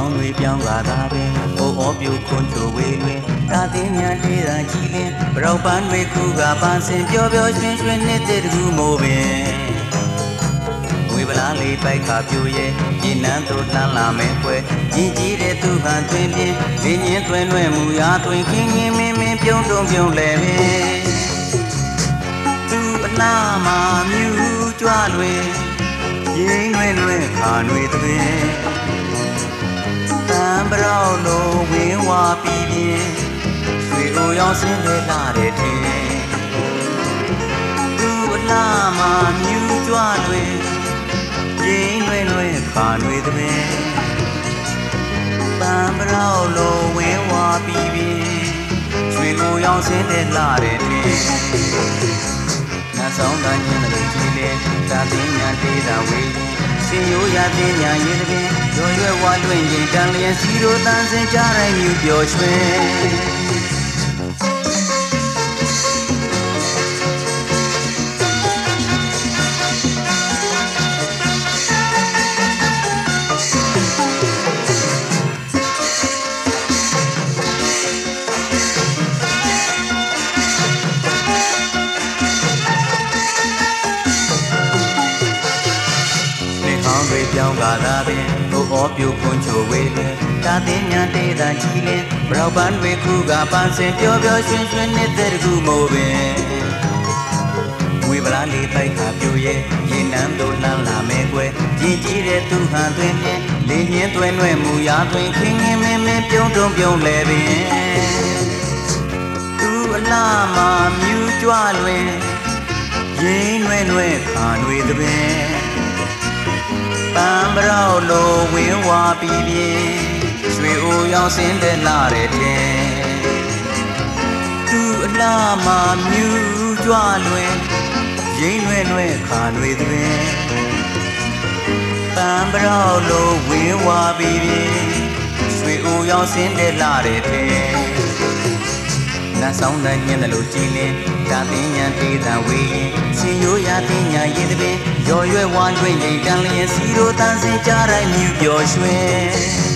ခေါင်းတွေပြောင်းလာတာပင်အိုအောပြိုခွန်ချိုဝေးတွင်တာတင်းညာတေးတာကြည်လင်ပရောက်ပန်းတွေခုကပန်းစင်ပျော်ပျော်ရွှင်ရွှင်နေတဲ့တကူမိုးပင်ဝေဗလာလေးပိုက်ခါပြိုရဲ့ရင်နန်းတို့လှမ်းလာမဲ့ပွဲကြီးကြီးတဲ့သူဟန်တွင်ပြင်းရင်းရင်တွင်လွဲ့မူရာတွင်ခင်းခင်းမင်းမင်းပြုံးတုံပြုံးလဲပင်သူအလားမှာမြူကြွလွင်ရင်းွယ်လွယ်ခါနွေသွင်းတံ ပရောက်လိုဝင်းဝါပြီးပြင်းရွှေအိုရောင်စင်းလဲလာတဲ့ထင်သူအလားမှာမြူကြွလွင်ရင်းွယ်လွယ်ခါနွေသွင်းတံပရောက်လိုဝင်းဝါပြီးပြင်းရွှေအိုရောင်စင်းလဲလာတဲ့ထင်နတ်ဆောင်တန်ချင်းတို့ကြည်လေသာသိညာတေးတာဝေး စင်ရိုးရတဲ့ညာရည်တပင်ရော်ရွယ်ဝါလွင့်ရင်တန်လျက်စီတို့တန်စင်ကြတိုင်းမြူပျော်ရွှင် င်းတွေပြောင်းကားလာပင်ဟိုအောပြိုခွန်ချိုဝေးပင်တာသိညာတေးတာကြည်လင်ဘရောက်ပန်းတွေခုကပန်းစင်ပျော်ပျော်ရွှင်ရွှင်နေတဲ့တကူမိုးပင်ဝေဗလာလေးပိုက်ခါပြိုရဲ့ရင်နန်းတို့လမ်းလာမဲ့ကွယ်ကြီးကြီးတဲ့သူဟန်တွင်ဖြင့်လင်းရင်တွင်တွင်မူရာတွင်ခင်းခင်းမင်းမင်းပြုံးတုံပြုံးလဲပင်သူအလားမှာမြူကြွလွင်ရင်းွယ်ွယ်ခါနွေသပင် ပန်းပရောက်လိုဝင်းဝါပြီးပြင်းရွှေအိုရောင်စင်းတဲ့လာတဲ့တဲ့သူအလားမှာမြူကြွလွင်ရင်းလွယ်လွယ်ခါလွေသွင်းပန်းပရောက်လိုဝင်းဝါပြီးပြင်းရွှေအိုရောင်စင်းတဲ့လာတဲ့တဲ့ နတ်ဆောင်တဲ့ညင်းတယ်လို့ကြည်လင်ဒါသိညာတေးတာဝေးရင်စင်ရိုးရသိညာရည်တပင်ရော်ရွယ်ဝါတွင်ရင်တန်လျက်စီတို့တန်စင်ကြတိုင်းမြူပျော်ရွှင်